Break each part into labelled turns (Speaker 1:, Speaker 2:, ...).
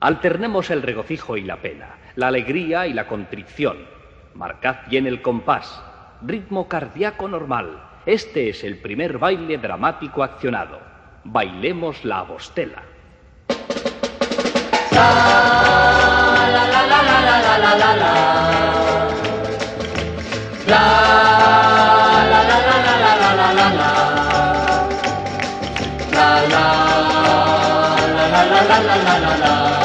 Speaker 1: Alternemos el regocijo y la pena, la alegría y la contrición. Marcad bien el compás, ritmo cardíaco normal. Este es el primer baile dramático accionado. Bailemos la abostela. la la la
Speaker 2: la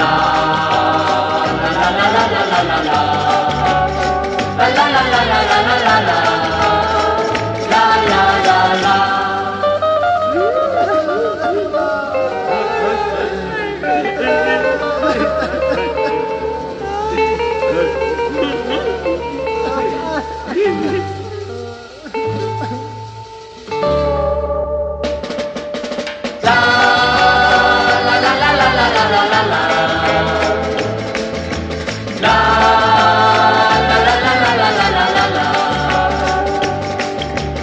Speaker 2: la la la la